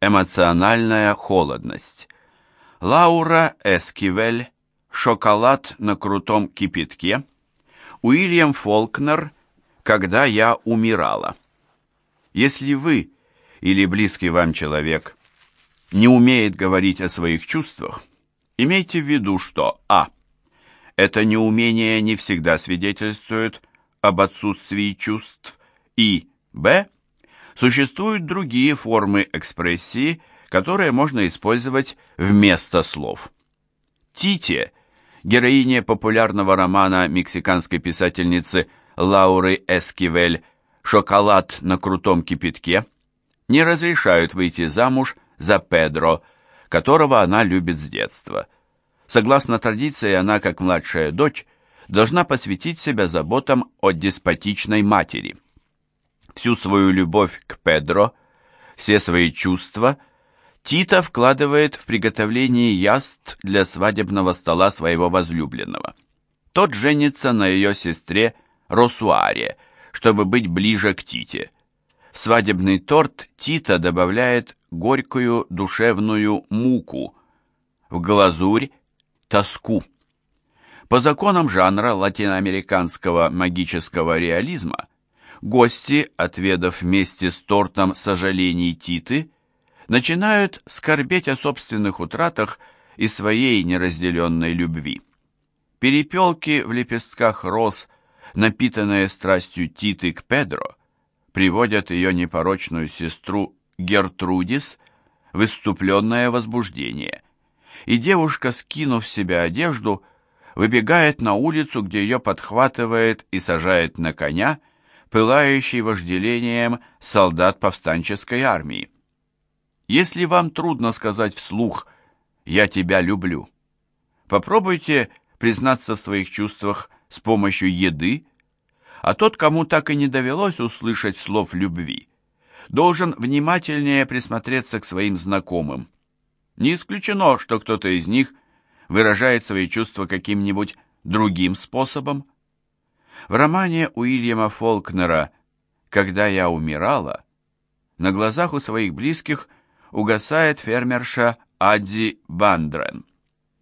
Эмоциональная холодность. Лаура Эскивель. Шоколад на крутом кипятке. Уильям Фолкнер. Когда я умирала. Если вы или близкий вам человек не умеет говорить о своих чувствах, имейте в виду, что а. Это неумение не всегда свидетельствует об отсутствии чувств, и б. Существуют другие формы экспрессии, которые можно использовать вместо слов. Тите, героиня популярного романа мексиканской писательницы Лауры Эскивель «Шоколад на крутом кипятке», не разрешают выйти замуж за Педро, которого она любит с детства. Согласно традиции, она, как младшая дочь, должна посвятить себя заботам о деспотичной матери – всю свою любовь к Педро, все свои чувства, Тита вкладывает в приготовление яств для свадебного стола своего возлюбленного. Тот женится на ее сестре Росуаре, чтобы быть ближе к Тите. В свадебный торт Тита добавляет горькую душевную муку, в глазурь – тоску. По законам жанра латиноамериканского магического реализма Гости, отведав вместе с тортом сожалений Титы, начинают скорбеть о собственных утратах и своей неразделенной любви. Перепелки в лепестках роз, напитанные страстью Титы к Педро, приводят ее непорочную сестру Гертрудис в выступленное возбуждение, и девушка, скинув с себя одежду, выбегает на улицу, где ее подхватывает и сажает на коня, пылающий вожделением солдат повстанческой армии. Если вам трудно сказать вслух «я тебя люблю», попробуйте признаться в своих чувствах с помощью еды, а тот, кому так и не довелось услышать слов любви, должен внимательнее присмотреться к своим знакомым. Не исключено, что кто-то из них выражает свои чувства каким-нибудь другим способом. В романе Уильяма Фолкнера «Когда я умирала» на глазах у своих близких угасает фермерша Адди Бандрен.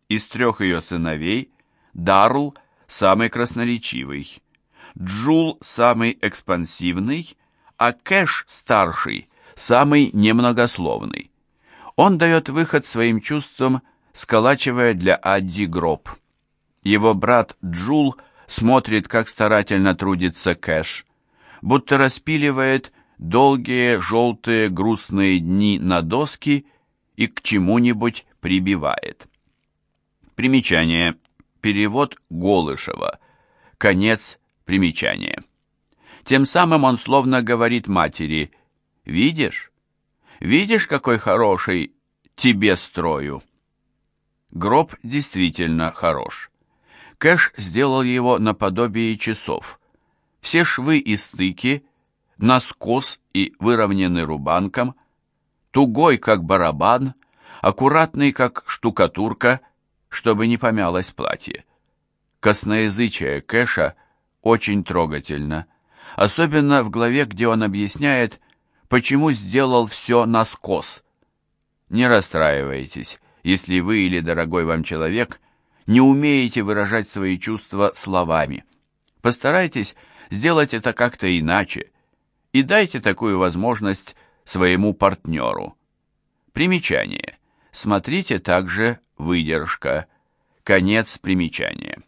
Из трех ее сыновей Дарл самый красноречивый, Джул самый экспансивный, а Кэш старший самый немногословный. Он дает выход своим чувствам, сколачивая для Адди гроб. Его брат Джул – смотрит, как старательно трудится Кэш, будто распиливает долгие желтые грустные дни на доски и к чему-нибудь прибивает. Примечание. Перевод Голышева. Конец примечания. Тем самым он словно говорит матери, «Видишь? Видишь, какой хороший тебе строю?» Гроб действительно хорош. Кэш сделал его наподобие часов. Все швы и стыки наскос и выровнены рубанком, тугой, как барабан, аккуратный, как штукатурка, чтобы не помялось платье. Косноязычие Кэша очень трогательно, особенно в главе, где он объясняет, почему сделал все наскос. Не расстраивайтесь, если вы или дорогой вам человек не умеете выражать свои чувства словами. Постарайтесь сделать это как-то иначе и дайте такую возможность своему партнеру. Примечание. Смотрите также выдержка. Конец примечания.